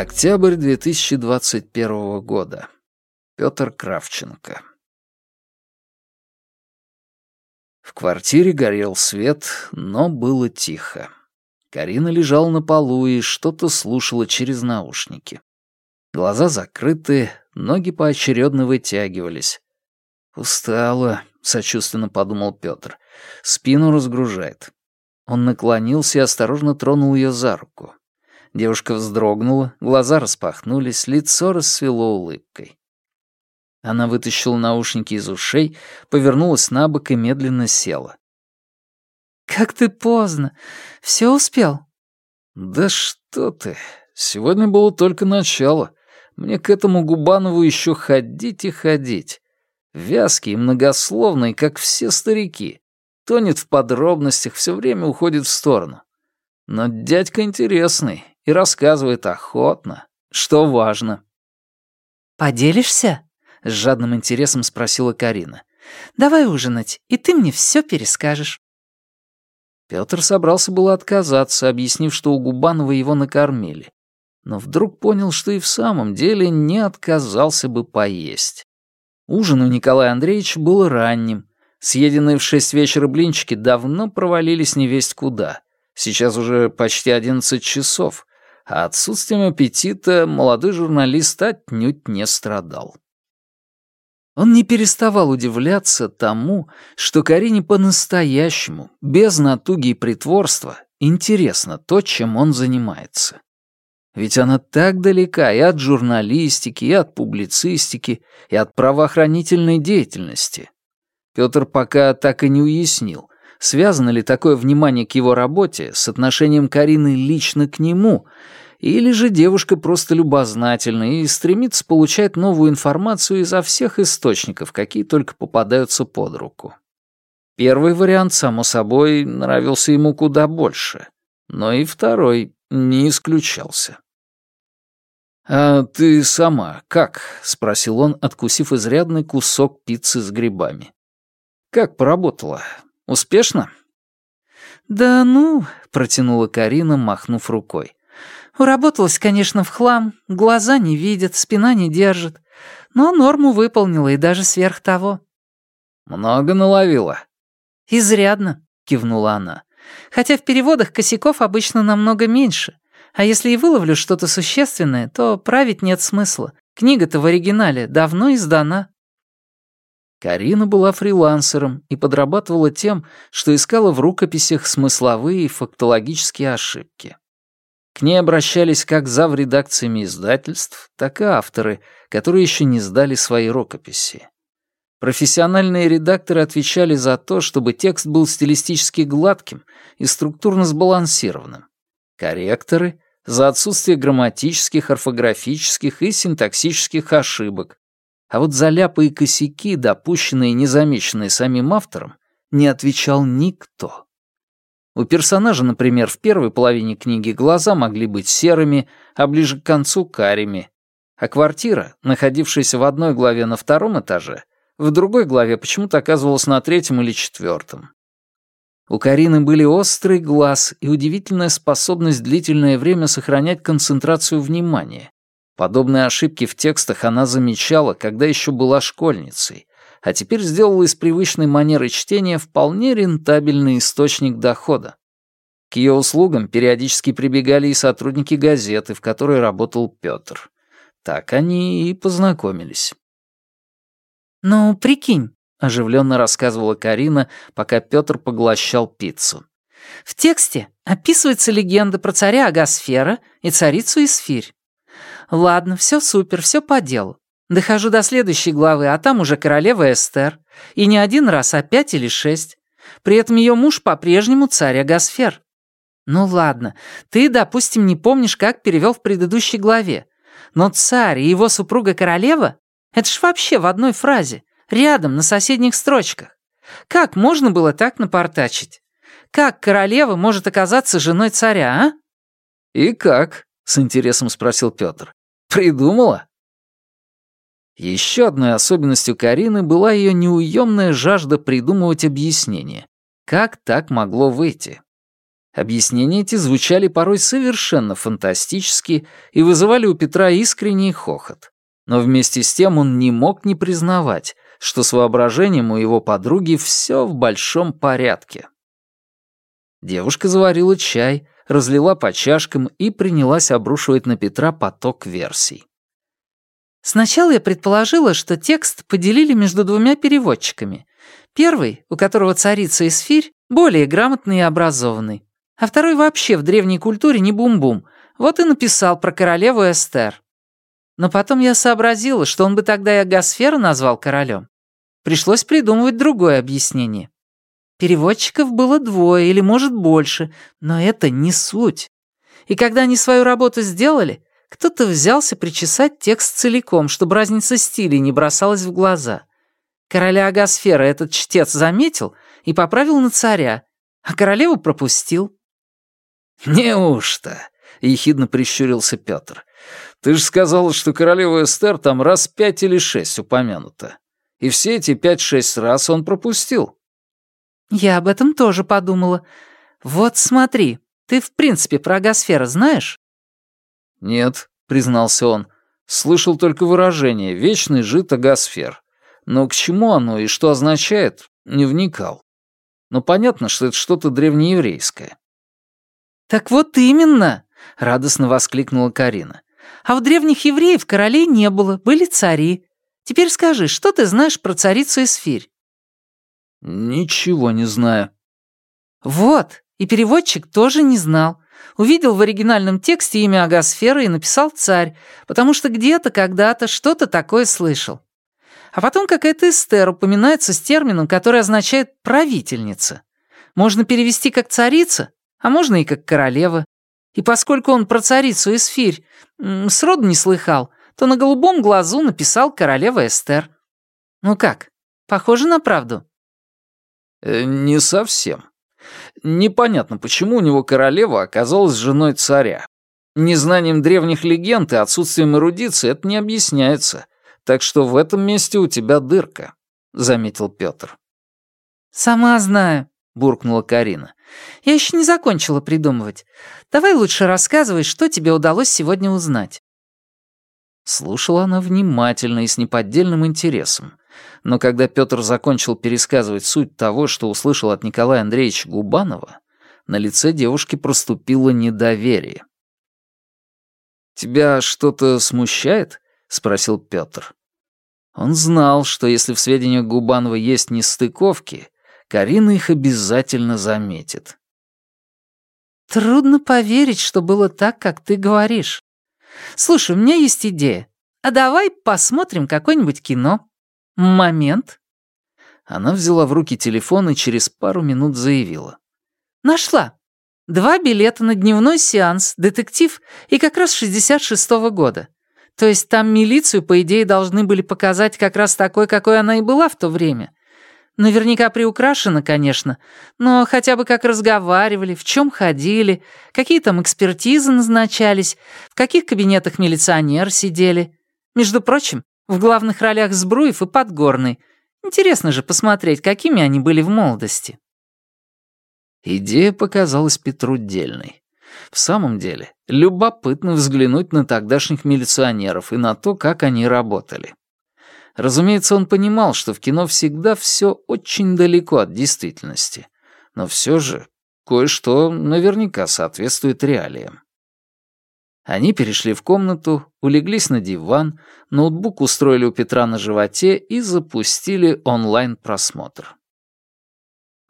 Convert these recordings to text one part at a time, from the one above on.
Октябрь 2021 года. Петр Кравченко. В квартире горел свет, но было тихо. Карина лежала на полу и что-то слушала через наушники. Глаза закрыты, ноги поочередно вытягивались. «Устала», — сочувственно подумал Петр. «Спину разгружает». Он наклонился и осторожно тронул ее за руку. Девушка вздрогнула, глаза распахнулись, лицо расцвело улыбкой. Она вытащила наушники из ушей, повернулась на бок и медленно села. «Как ты поздно! Все успел?» «Да что ты! Сегодня было только начало. Мне к этому Губанову еще ходить и ходить. Вязкий и многословный, как все старики. Тонет в подробностях, все время уходит в сторону. Но дядька интересный, и рассказывает охотно, что важно. «Поделишься?» — с жадным интересом спросила Карина. «Давай ужинать, и ты мне все перескажешь». Пётр собрался было отказаться, объяснив, что у Губанова его накормили. Но вдруг понял, что и в самом деле не отказался бы поесть. Ужин у Николая Андреевича был ранним. Съеденные в шесть вечера блинчики давно провалились невесть куда. Сейчас уже почти одиннадцать часов, а отсутствием аппетита молодой журналист отнюдь не страдал. Он не переставал удивляться тому, что Карине по-настоящему, без натуги и притворства, интересно то, чем он занимается. Ведь она так далека и от журналистики, и от публицистики, и от правоохранительной деятельности. Петр пока так и не уяснил, связано ли такое внимание к его работе с отношением Карины лично к нему, или же девушка просто любознательна и стремится получать новую информацию изо всех источников, какие только попадаются под руку. Первый вариант, само собой, нравился ему куда больше, но и второй не исключался. «А ты сама как?» — спросил он, откусив изрядный кусок пиццы с грибами. «Как поработала? Успешно?» «Да ну», — протянула Карина, махнув рукой. Уработалась, конечно, в хлам, глаза не видят, спина не держит. Но норму выполнила и даже сверх того. «Много наловила?» «Изрядно», — кивнула она. «Хотя в переводах косяков обычно намного меньше. А если и выловлю что-то существенное, то править нет смысла. Книга-то в оригинале давно издана». Карина была фрилансером и подрабатывала тем, что искала в рукописях смысловые и фактологические ошибки. К ней обращались как зав редакциями издательств, так и авторы, которые еще не сдали свои рукописи. Профессиональные редакторы отвечали за то, чтобы текст был стилистически гладким и структурно сбалансированным. Корректоры — за отсутствие грамматических, орфографических и синтаксических ошибок. А вот за ляпы и косяки, допущенные и незамеченные самим автором, не отвечал никто. У персонажа, например, в первой половине книги глаза могли быть серыми, а ближе к концу — карими. А квартира, находившаяся в одной главе на втором этаже, в другой главе почему-то оказывалась на третьем или четвертом. У Карины были острый глаз и удивительная способность длительное время сохранять концентрацию внимания. Подобные ошибки в текстах она замечала, когда еще была школьницей, а теперь сделала из привычной манеры чтения вполне рентабельный источник дохода. К ее услугам периодически прибегали и сотрудники газеты, в которой работал Петр. Так они и познакомились. «Ну, прикинь», — оживленно рассказывала Карина, пока Петр поглощал пиццу. «В тексте описывается легенда про царя Агасфера и царицу Исфирь. Ладно, все супер, все по делу. Дохожу до следующей главы, а там уже королева Эстер. И не один раз, а пять или шесть. При этом ее муж по-прежнему царь Агасфер. Ну ладно, ты, допустим, не помнишь, как перевел в предыдущей главе. Но царь и его супруга-королева — это ж вообще в одной фразе, рядом, на соседних строчках. Как можно было так напортачить? Как королева может оказаться женой царя, а? «И как?» — с интересом спросил Петр. «Придумала?» Еще одной особенностью Карины была ее неуемная жажда придумывать объяснение. Как так могло выйти? Объяснения эти звучали порой совершенно фантастически и вызывали у Петра искренний хохот. Но вместе с тем он не мог не признавать, что с воображением у его подруги все в большом порядке. Девушка заварила чай, разлила по чашкам и принялась обрушивать на Петра поток версий. Сначала я предположила, что текст поделили между двумя переводчиками. Первый, у которого царица Исфирь, более грамотный и образованный, а второй вообще в древней культуре не бум-бум, вот и написал про королеву Эстер. Но потом я сообразила, что он бы тогда и Агасфера назвал королем. Пришлось придумывать другое объяснение. Переводчиков было двое или, может, больше, но это не суть. И когда они свою работу сделали, кто-то взялся причесать текст целиком, чтобы разница стилей не бросалась в глаза. Короля Агасфера этот чтец заметил и поправил на царя, а королеву пропустил. «Неужто?» — ехидно прищурился Петр. «Ты же сказал, что королева Эстер там раз пять или шесть упомянута. И все эти пять-шесть раз он пропустил». «Я об этом тоже подумала. Вот смотри, ты в принципе про Агасфера знаешь?» «Нет», — признался он. «Слышал только выражение «вечный жид Агасфер». Но к чему оно и что означает, не вникал. Но понятно, что это что-то древнееврейское». «Так вот именно!» — радостно воскликнула Карина. «А в древних евреев королей не было, были цари. Теперь скажи, что ты знаешь про царицу Эсфирь?» «Ничего не знаю». «Вот, и переводчик тоже не знал. Увидел в оригинальном тексте имя Агасфера и написал «царь», потому что где-то, когда-то что-то такое слышал. А потом какая-то Эстер упоминается с термином, который означает «правительница». Можно перевести как «царица», а можно и как «королева». И поскольку он про царицу Эсфирь сроду не слыхал, то на голубом глазу написал «королева Эстер». Ну как, похоже на правду? Э, «Не совсем. Непонятно, почему у него королева оказалась женой царя. Незнанием древних легенд и отсутствием эрудиции это не объясняется, так что в этом месте у тебя дырка», — заметил Петр. «Сама знаю», — буркнула Карина. «Я еще не закончила придумывать. Давай лучше рассказывай, что тебе удалось сегодня узнать». Слушала она внимательно и с неподдельным интересом но когда Петр закончил пересказывать суть того, что услышал от Николая Андреевича Губанова, на лице девушки проступило недоверие. «Тебя что-то смущает?» — спросил Петр. Он знал, что если в сведениях Губанова есть нестыковки, Карина их обязательно заметит. «Трудно поверить, что было так, как ты говоришь. Слушай, у меня есть идея. А давай посмотрим какое-нибудь кино. «Момент». Она взяла в руки телефон и через пару минут заявила. «Нашла. Два билета на дневной сеанс, детектив и как раз 66-го года. То есть там милицию, по идее, должны были показать как раз такой, какой она и была в то время. Наверняка приукрашена, конечно, но хотя бы как разговаривали, в чем ходили, какие там экспертизы назначались, в каких кабинетах милиционер сидели. Между прочим, в главных ролях Сбруев и Подгорный. Интересно же посмотреть, какими они были в молодости. Идея показалась Петру дельной. В самом деле, любопытно взглянуть на тогдашних милиционеров и на то, как они работали. Разумеется, он понимал, что в кино всегда все очень далеко от действительности, но все же кое-что наверняка соответствует реалиям. Они перешли в комнату, улеглись на диван, ноутбук устроили у Петра на животе и запустили онлайн-просмотр.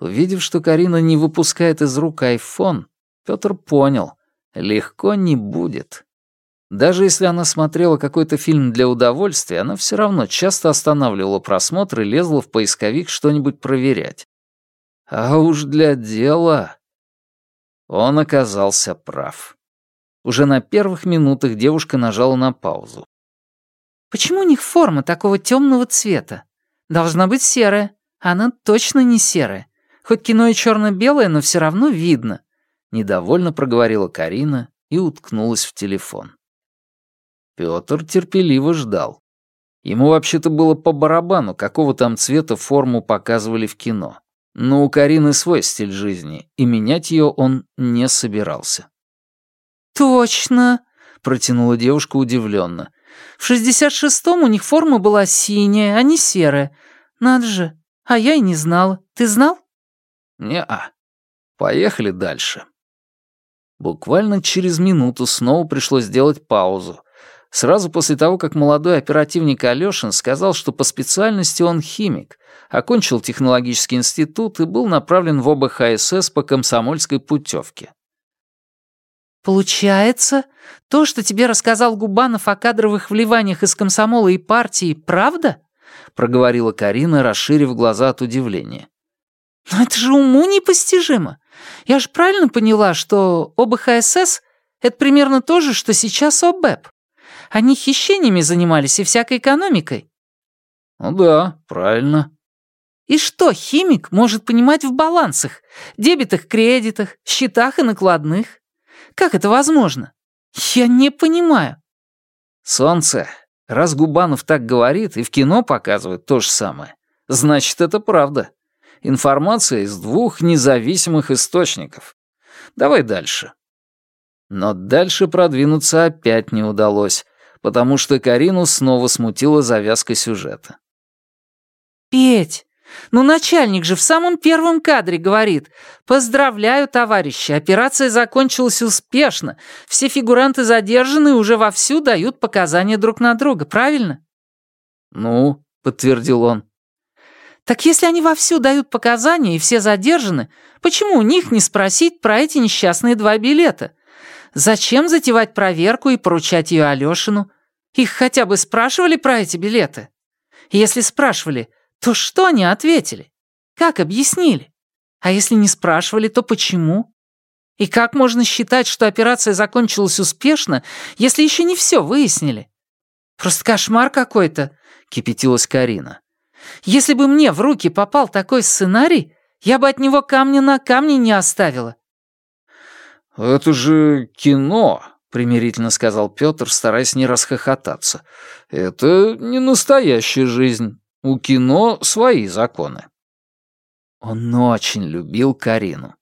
Увидев, что Карина не выпускает из рук айфон, Петр понял, легко не будет. Даже если она смотрела какой-то фильм для удовольствия, она все равно часто останавливала просмотр и лезла в поисковик что-нибудь проверять. А уж для дела... Он оказался прав. Уже на первых минутах девушка нажала на паузу. «Почему у них форма такого темного цвета? Должна быть серая. Она точно не серая. Хоть кино и черно-белое, но все равно видно», — недовольно проговорила Карина и уткнулась в телефон. Пётр терпеливо ждал. Ему вообще-то было по барабану, какого там цвета форму показывали в кино. Но у Карины свой стиль жизни, и менять ее он не собирался. «Точно», — протянула девушка удивленно. «В 66-м у них форма была синяя, а не серая. Надо же, а я и не знала. Ты знал?» «Не-а. Поехали дальше». Буквально через минуту снова пришлось сделать паузу. Сразу после того, как молодой оперативник Алёшин сказал, что по специальности он химик, окончил технологический институт и был направлен в ОБХСС по комсомольской путевке. «Получается, то, что тебе рассказал Губанов о кадровых вливаниях из комсомола и партии, правда?» — проговорила Карина, расширив глаза от удивления. «Но это же уму непостижимо. Я же правильно поняла, что ОБХСС — это примерно то же, что сейчас ОБЭП. Они хищениями занимались и всякой экономикой». «Ну да, правильно». «И что химик может понимать в балансах, дебетах, кредитах, счетах и накладных? Как это возможно? Я не понимаю». «Солнце, раз Губанов так говорит и в кино показывает то же самое, значит, это правда. Информация из двух независимых источников. Давай дальше». Но дальше продвинуться опять не удалось, потому что Карину снова смутила завязка сюжета. «Петь, ну начальник же в самом первом кадре говорит. Поздравляю, товарищи, операция закончилась успешно. Все фигуранты задержаны и уже вовсю дают показания друг на друга, правильно?» «Ну», — подтвердил он. «Так если они вовсю дают показания и все задержаны, почему у них не спросить про эти несчастные два билета? Зачем затевать проверку и поручать ее Алешину? Их хотя бы спрашивали про эти билеты? Если спрашивали, то что они ответили? Как объяснили? А если не спрашивали, то почему? И как можно считать, что операция закончилась успешно, если еще не все выяснили? Просто кошмар какой-то, кипятилась Карина. Если бы мне в руки попал такой сценарий, я бы от него камня на камне не оставила. «Это же кино», — примирительно сказал Петр, стараясь не расхохотаться. «Это не настоящая жизнь. У кино свои законы». Он очень любил Карину.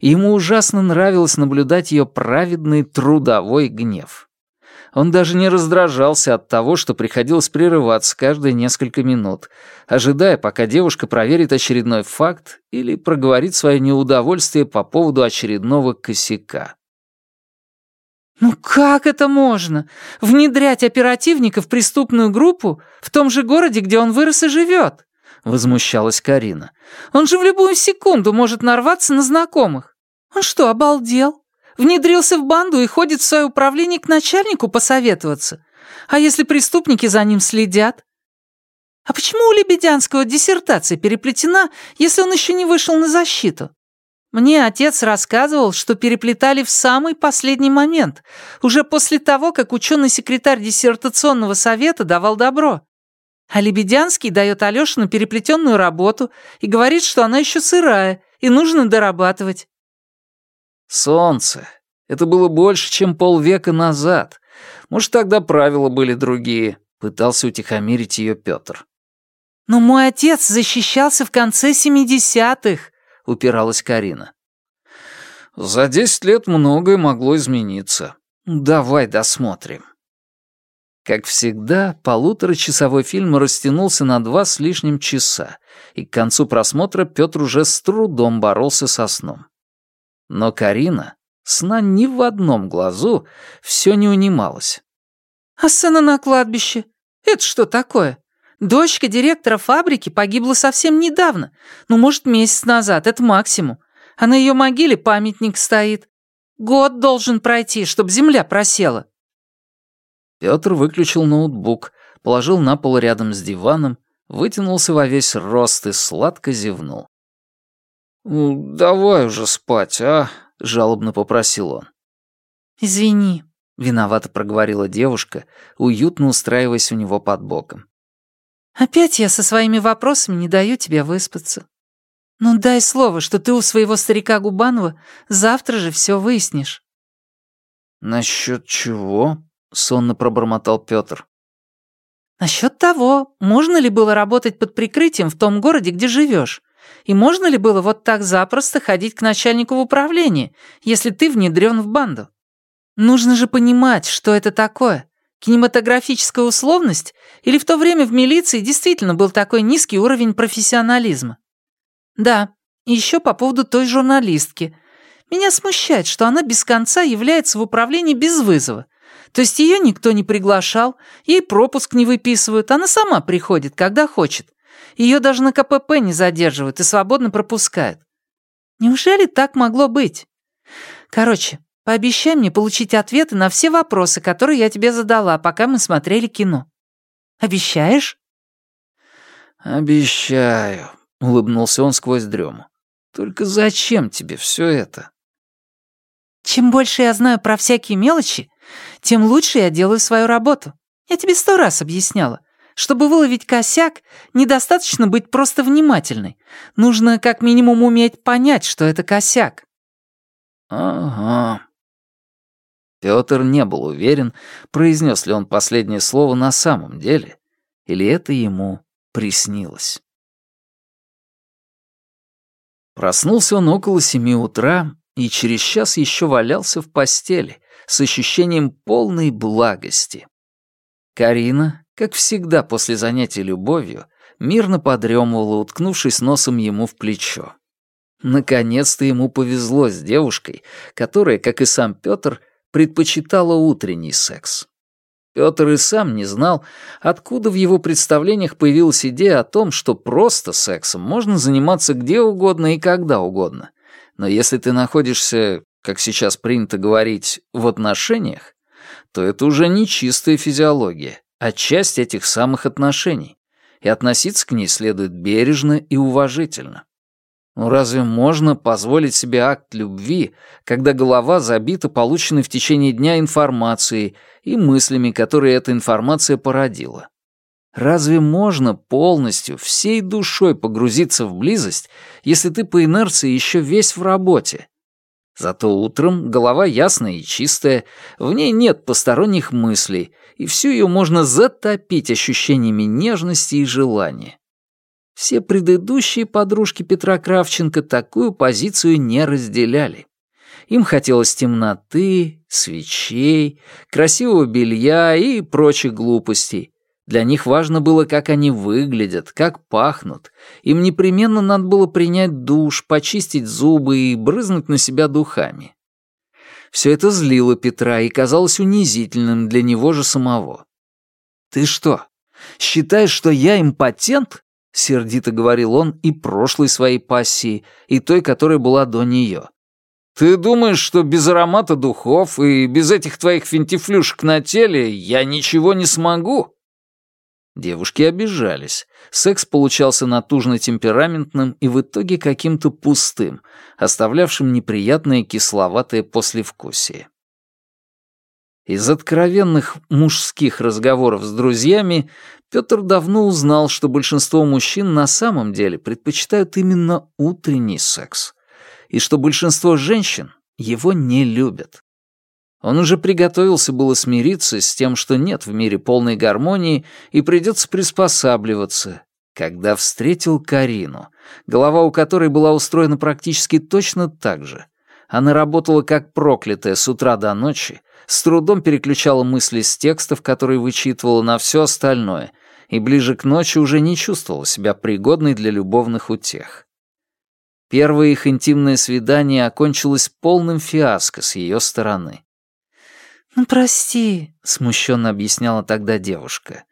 Ему ужасно нравилось наблюдать ее праведный трудовой гнев. Он даже не раздражался от того, что приходилось прерываться каждые несколько минут, ожидая, пока девушка проверит очередной факт или проговорит свое неудовольствие по поводу очередного косяка. «Ну как это можно? Внедрять оперативника в преступную группу в том же городе, где он вырос и живет?» — возмущалась Карина. «Он же в любую секунду может нарваться на знакомых. Он что, обалдел? Внедрился в банду и ходит в свое управление к начальнику посоветоваться. А если преступники за ним следят? А почему у Лебедянского диссертация переплетена, если он еще не вышел на защиту? Мне отец рассказывал, что переплетали в самый последний момент, уже после того, как ученый-секретарь диссертационного совета давал добро. А Лебедянский дает Алешину переплетенную работу и говорит, что она еще сырая, и нужно дорабатывать. Солнце. Это было больше, чем полвека назад. Может, тогда правила были другие. Пытался утихомирить ее Петр. «Но мой отец защищался в конце семидесятых», — упиралась Карина. «За десять лет многое могло измениться. Давай досмотрим». Как всегда, полуторачасовой фильм растянулся на два с лишним часа, и к концу просмотра Петр уже с трудом боролся со сном. Но Карина, сна ни в одном глазу, все не унималась. «А сцена на кладбище? Это что такое? Дочка директора фабрики погибла совсем недавно, ну, может, месяц назад, это максимум. А на ее могиле памятник стоит. Год должен пройти, чтобы земля просела». Петр выключил ноутбук, положил на пол рядом с диваном, вытянулся во весь рост и сладко зевнул. «Ну, давай уже спать, а?» — жалобно попросил он. «Извини», — виновато проговорила девушка, уютно устраиваясь у него под боком. «Опять я со своими вопросами не даю тебе выспаться. Ну дай слово, что ты у своего старика Губанова завтра же все выяснишь». «Насчет чего?» — сонно пробормотал Петр. «Насчет того, можно ли было работать под прикрытием в том городе, где живешь, И можно ли было вот так запросто ходить к начальнику в управление, если ты внедрен в банду? Нужно же понимать, что это такое. Кинематографическая условность? Или в то время в милиции действительно был такой низкий уровень профессионализма? Да, и еще по поводу той журналистки. Меня смущает, что она без конца является в управлении без вызова. То есть ее никто не приглашал, ей пропуск не выписывают, она сама приходит, когда хочет. Ее даже на КПП не задерживают и свободно пропускают. Неужели так могло быть? Короче, пообещай мне получить ответы на все вопросы, которые я тебе задала, пока мы смотрели кино. Обещаешь? Обещаю, улыбнулся он сквозь дрему. Только зачем тебе все это? Чем больше я знаю про всякие мелочи, тем лучше я делаю свою работу. Я тебе сто раз объясняла. Чтобы выловить косяк, недостаточно быть просто внимательной. Нужно как минимум уметь понять, что это косяк. Ага. Пётр не был уверен, произнес ли он последнее слово на самом деле, или это ему приснилось. Проснулся он около семи утра и через час еще валялся в постели с ощущением полной благости. Карина, как всегда после занятий любовью, мирно подремывала, уткнувшись носом ему в плечо. Наконец-то ему повезло с девушкой, которая, как и сам Петр, предпочитала утренний секс. Петр и сам не знал, откуда в его представлениях появилась идея о том, что просто сексом можно заниматься где угодно и когда угодно. Но если ты находишься, как сейчас принято говорить, в отношениях, то это уже не чистая физиология, а часть этих самых отношений, и относиться к ней следует бережно и уважительно. Ну разве можно позволить себе акт любви, когда голова забита полученной в течение дня информацией и мыслями, которые эта информация породила? Разве можно полностью, всей душой погрузиться в близость, если ты по инерции еще весь в работе? Зато утром голова ясная и чистая, в ней нет посторонних мыслей, и всю ее можно затопить ощущениями нежности и желания. Все предыдущие подружки Петра Кравченко такую позицию не разделяли. Им хотелось темноты, свечей, красивого белья и прочих глупостей. Для них важно было, как они выглядят, как пахнут. Им непременно надо было принять душ, почистить зубы и брызнуть на себя духами. Все это злило Петра и казалось унизительным для него же самого. «Ты что, считаешь, что я импотент?» — сердито говорил он и прошлой своей пассии, и той, которая была до нее. «Ты думаешь, что без аромата духов и без этих твоих финтифлюшек на теле я ничего не смогу?» Девушки обижались. Секс получался натужно-темпераментным и в итоге каким-то пустым, оставлявшим неприятное кисловатое послевкусие. Из откровенных мужских разговоров с друзьями Петр давно узнал, что большинство мужчин на самом деле предпочитают именно утренний секс, и что большинство женщин его не любят. Он уже приготовился было смириться с тем, что нет в мире полной гармонии и придется приспосабливаться, когда встретил Карину, голова у которой была устроена практически точно так же. Она работала как проклятая с утра до ночи, с трудом переключала мысли с текстов, которые вычитывала, на все остальное — и ближе к ночи уже не чувствовала себя пригодной для любовных утех. Первое их интимное свидание окончилось полным фиаско с ее стороны. «Ну, прости», — смущенно объясняла тогда девушка.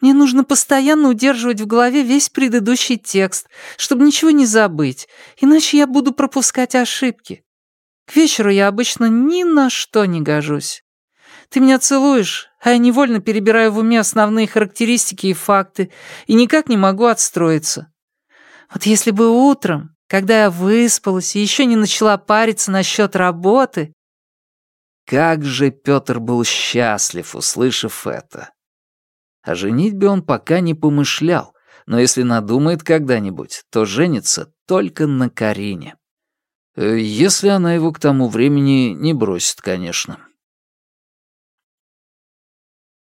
«Мне нужно постоянно удерживать в голове весь предыдущий текст, чтобы ничего не забыть, иначе я буду пропускать ошибки. К вечеру я обычно ни на что не гожусь. Ты меня целуешь, а я невольно перебираю в уме основные характеристики и факты, и никак не могу отстроиться. Вот если бы утром, когда я выспалась и еще не начала париться насчет работы... Как же Петр был счастлив, услышав это. О женитьбе он пока не помышлял, но если надумает когда-нибудь, то женится только на Карине. Э, если она его к тому времени не бросит, конечно.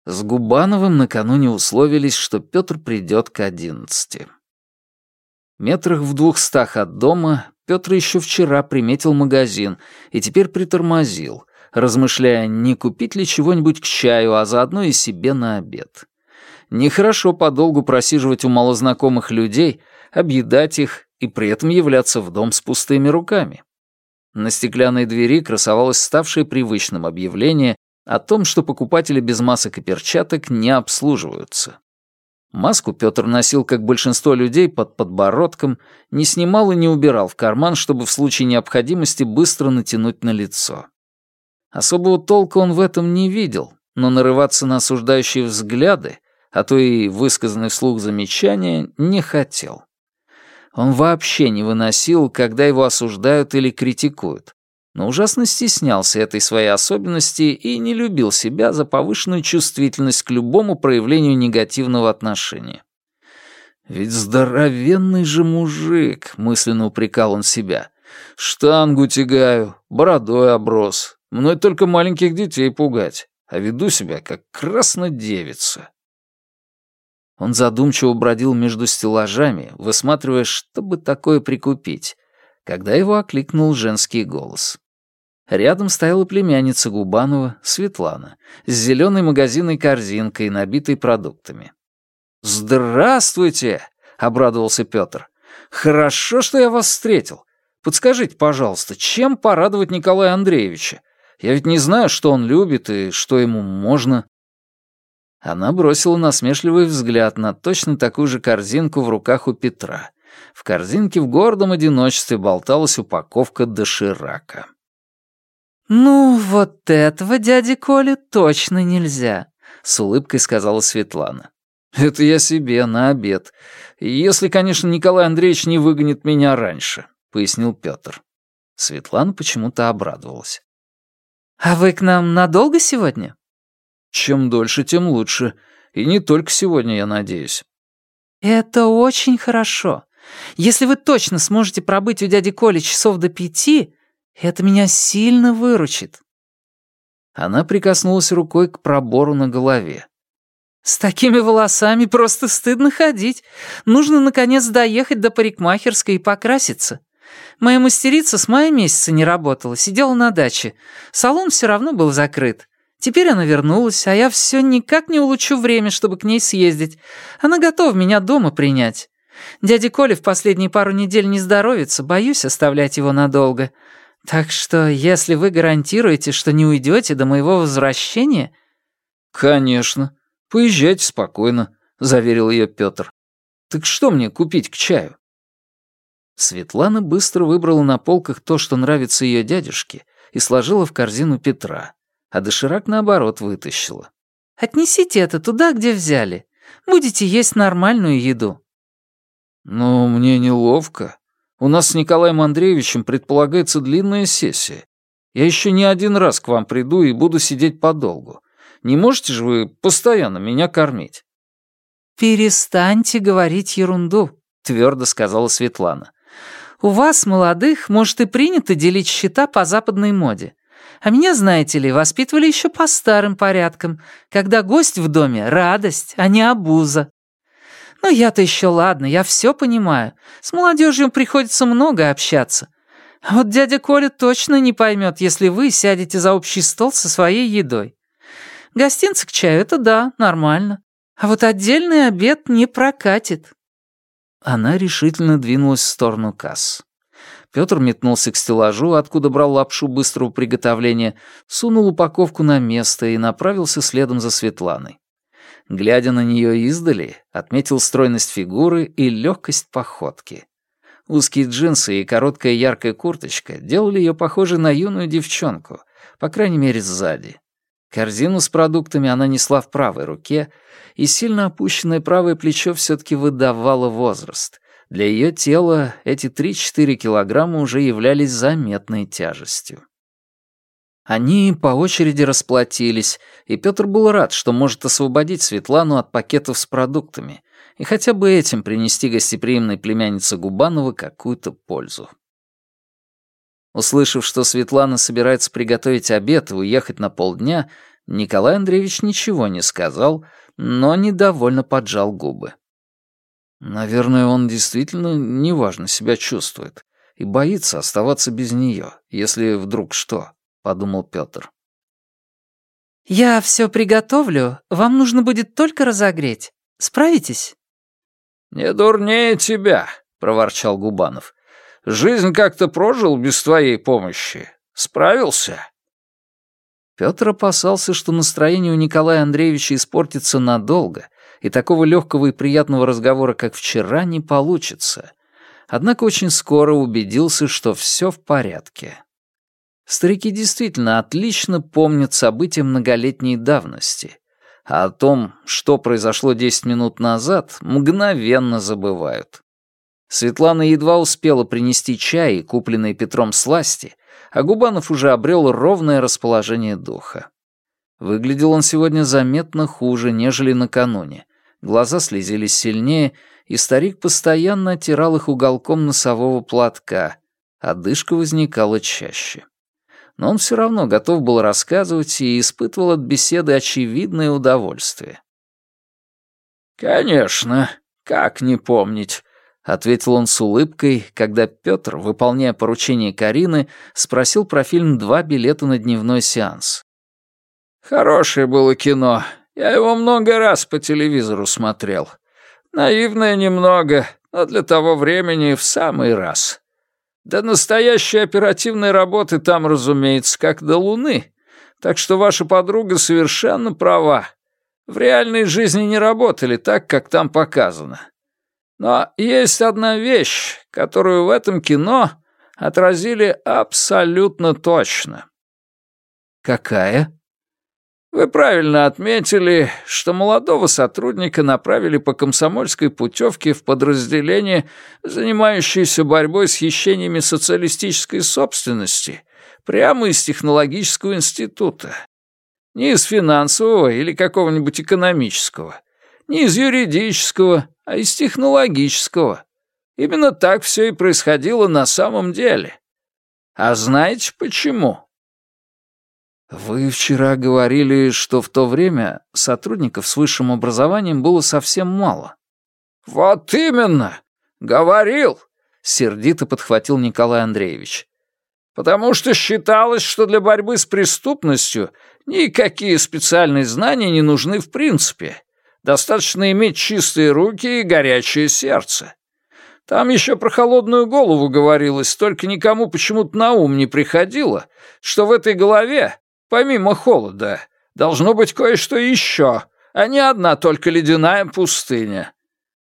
С Губановым накануне условились, что Петр придет к одиннадцати. Метрах в двухстах от дома Петр еще вчера приметил магазин и теперь притормозил, размышляя, не купить ли чего-нибудь к чаю, а заодно и себе на обед. Нехорошо подолгу просиживать у малознакомых людей, объедать их и при этом являться в дом с пустыми руками. На стеклянной двери красовалось ставшее привычным объявление о том, что покупатели без масок и перчаток не обслуживаются. Маску Петр носил, как большинство людей, под подбородком, не снимал и не убирал в карман, чтобы в случае необходимости быстро натянуть на лицо. Особого толка он в этом не видел, но нарываться на осуждающие взгляды, а то и высказанные вслух замечания, не хотел. Он вообще не выносил, когда его осуждают или критикуют, но ужасно стеснялся этой своей особенности и не любил себя за повышенную чувствительность к любому проявлению негативного отношения. «Ведь здоровенный же мужик», — мысленно упрекал он себя. «Штангу тягаю, бородой оброс, мной только маленьких детей пугать, а веду себя как краснодевица». Он задумчиво бродил между стеллажами, высматривая, чтобы такое прикупить, когда его окликнул женский голос. Рядом стояла племянница Губанова, Светлана, с зеленой магазинной корзинкой, набитой продуктами. «Здравствуйте!» — обрадовался Петр. «Хорошо, что я вас встретил. Подскажите, пожалуйста, чем порадовать Николая Андреевича? Я ведь не знаю, что он любит и что ему можно». Она бросила насмешливый взгляд на точно такую же корзинку в руках у Петра. В корзинке в гордом одиночестве болталась упаковка доширака. «Ну, вот этого дяде Коле точно нельзя», — с улыбкой сказала Светлана. «Это я себе на обед. Если, конечно, Николай Андреевич не выгонит меня раньше», — пояснил Петр. Светлана почему-то обрадовалась. «А вы к нам надолго сегодня?» «Чем дольше, тем лучше. И не только сегодня, я надеюсь». «Это очень хорошо. Если вы точно сможете пробыть у дяди Коли часов до пяти, это меня сильно выручит». Она прикоснулась рукой к пробору на голове. «С такими волосами просто стыдно ходить. Нужно, наконец, доехать до парикмахерской и покраситься. Моя мастерица с мая месяца не работала, сидела на даче. Салон все равно был закрыт. Теперь она вернулась, а я все никак не улучшу время, чтобы к ней съездить. Она готова меня дома принять. Дядя Коля в последние пару недель не здоровится, боюсь оставлять его надолго. Так что, если вы гарантируете, что не уйдете до моего возвращения...» «Конечно. Поезжайте спокойно», — заверил ее Петр. «Так что мне купить к чаю?» Светлана быстро выбрала на полках то, что нравится ее дядюшке, и сложила в корзину Петра, а доширак, наоборот, вытащила. «Отнесите это туда, где взяли. Будете есть нормальную еду». «Ну, мне неловко», у нас с Николаем Андреевичем предполагается длинная сессия. Я еще не один раз к вам приду и буду сидеть подолгу. Не можете же вы постоянно меня кормить?» «Перестаньте говорить ерунду», — твердо сказала Светлана. «У вас, молодых, может и принято делить счета по западной моде. А меня, знаете ли, воспитывали еще по старым порядкам, когда гость в доме — радость, а не обуза. Ну, я-то еще ладно, я все понимаю. С молодежью приходится много общаться. А вот дядя Коля точно не поймет, если вы сядете за общий стол со своей едой. Гостинцы к чаю — это да, нормально. А вот отдельный обед не прокатит». Она решительно двинулась в сторону касс. Петр метнулся к стеллажу, откуда брал лапшу быстрого приготовления, сунул упаковку на место и направился следом за Светланой. Глядя на нее издали, отметил стройность фигуры и легкость походки. Узкие джинсы и короткая яркая курточка делали ее похожей на юную девчонку, по крайней мере, сзади. Корзину с продуктами она несла в правой руке, и сильно опущенное правое плечо все-таки выдавало возраст. Для ее тела эти 3-4 килограмма уже являлись заметной тяжестью. Они по очереди расплатились, и Петр был рад, что может освободить Светлану от пакетов с продуктами и хотя бы этим принести гостеприимной племяннице Губанова какую-то пользу. Услышав, что Светлана собирается приготовить обед и уехать на полдня, Николай Андреевич ничего не сказал, но недовольно поджал губы. Наверное, он действительно неважно себя чувствует и боится оставаться без нее, если вдруг что, — подумал Петр. «Я все приготовлю, вам нужно будет только разогреть. Справитесь?» «Не дурнее тебя», — проворчал Губанов. «Жизнь как-то прожил без твоей помощи. Справился?» Петр опасался, что настроение у Николая Андреевича испортится надолго, и такого легкого и приятного разговора, как вчера, не получится. Однако очень скоро убедился, что все в порядке. Старики действительно отлично помнят события многолетней давности, а о том, что произошло 10 минут назад, мгновенно забывают. Светлана едва успела принести чай и купленные Петром сласти, а Губанов уже обрел ровное расположение духа. Выглядел он сегодня заметно хуже, нежели накануне. Глаза слезились сильнее, и старик постоянно оттирал их уголком носового платка. Одышка возникала чаще. Но он все равно готов был рассказывать и испытывал от беседы очевидное удовольствие. «Конечно, как не помнить?» — ответил он с улыбкой, когда Петр, выполняя поручение Карины, спросил про фильм «Два билета на дневной сеанс». «Хорошее было кино. Я его много раз по телевизору смотрел. Наивное немного, но для того времени в самый раз. Да настоящей оперативной работы там, разумеется, как до Луны. Так что ваша подруга совершенно права. В реальной жизни не работали так, как там показано. Но есть одна вещь, которую в этом кино отразили абсолютно точно. Какая? Вы правильно отметили, что молодого сотрудника направили по комсомольской путевке в подразделение, занимающееся борьбой с хищениями социалистической собственности, прямо из технологического института. Не из финансового или какого-нибудь экономического, не из юридического, а из технологического. Именно так все и происходило на самом деле. А знаете почему? «Вы вчера говорили, что в то время сотрудников с высшим образованием было совсем мало». «Вот именно! Говорил!» — сердито подхватил Николай Андреевич. «Потому что считалось, что для борьбы с преступностью никакие специальные знания не нужны в принципе. Достаточно иметь чистые руки и горячее сердце. Там еще про холодную голову говорилось, только никому почему-то на ум не приходило, что в этой голове Помимо холода, должно быть кое-что еще, а не одна только ледяная пустыня.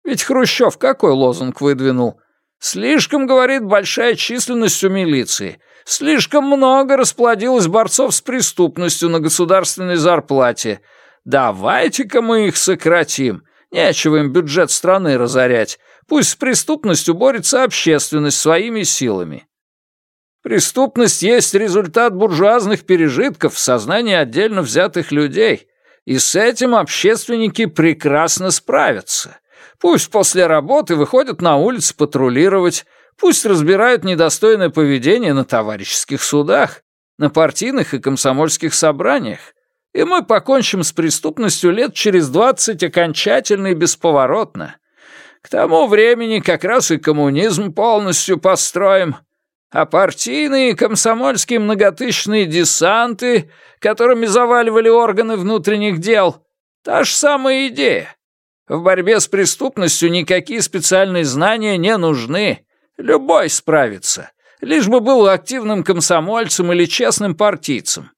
Ведь Хрущев какой лозунг выдвинул? Слишком, говорит, большая численность у милиции. Слишком много расплодилось борцов с преступностью на государственной зарплате. Давайте-ка мы их сократим. Нечего им бюджет страны разорять. Пусть с преступностью борется общественность своими силами. Преступность есть результат буржуазных пережитков в сознании отдельно взятых людей, и с этим общественники прекрасно справятся. Пусть после работы выходят на улицы патрулировать, пусть разбирают недостойное поведение на товарищеских судах, на партийных и комсомольских собраниях, и мы покончим с преступностью лет через двадцать окончательно и бесповоротно. К тому времени как раз и коммунизм полностью построим, а партийные комсомольские многотысячные десанты, которыми заваливали органы внутренних дел, та же самая идея. В борьбе с преступностью никакие специальные знания не нужны. Любой справится, лишь бы был активным комсомольцем или честным партийцем.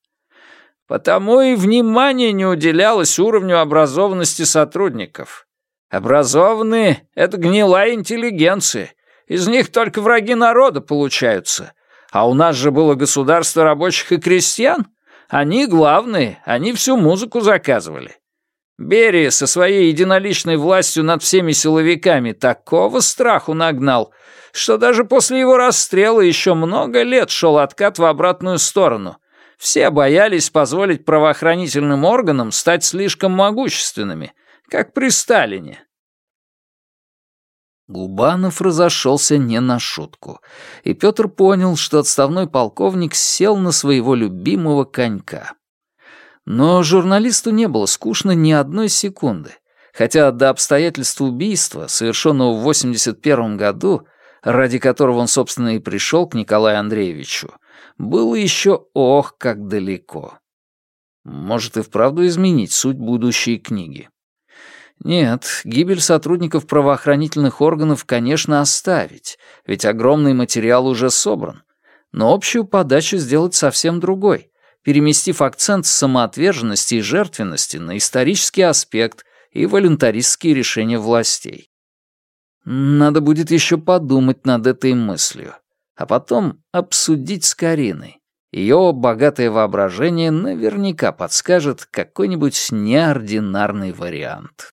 Потому и внимание не уделялось уровню образованности сотрудников. Образованные — это гнилая интеллигенция, из них только враги народа получаются. А у нас же было государство рабочих и крестьян. Они главные, они всю музыку заказывали. Берия со своей единоличной властью над всеми силовиками такого страху нагнал, что даже после его расстрела еще много лет шел откат в обратную сторону. Все боялись позволить правоохранительным органам стать слишком могущественными, как при Сталине. Губанов разошелся не на шутку, и Петр понял, что отставной полковник сел на своего любимого конька. Но журналисту не было скучно ни одной секунды, хотя до обстоятельств убийства, совершенного в 81 году, ради которого он, собственно, и пришел к Николаю Андреевичу, было еще ох, как далеко. Может и вправду изменить суть будущей книги. Нет, гибель сотрудников правоохранительных органов, конечно, оставить, ведь огромный материал уже собран. Но общую подачу сделать совсем другой, переместив акцент с самоотверженности и жертвенности на исторический аспект и волюнтаристские решения властей. Надо будет еще подумать над этой мыслью, а потом обсудить с Кариной. Ее богатое воображение наверняка подскажет какой-нибудь неординарный вариант.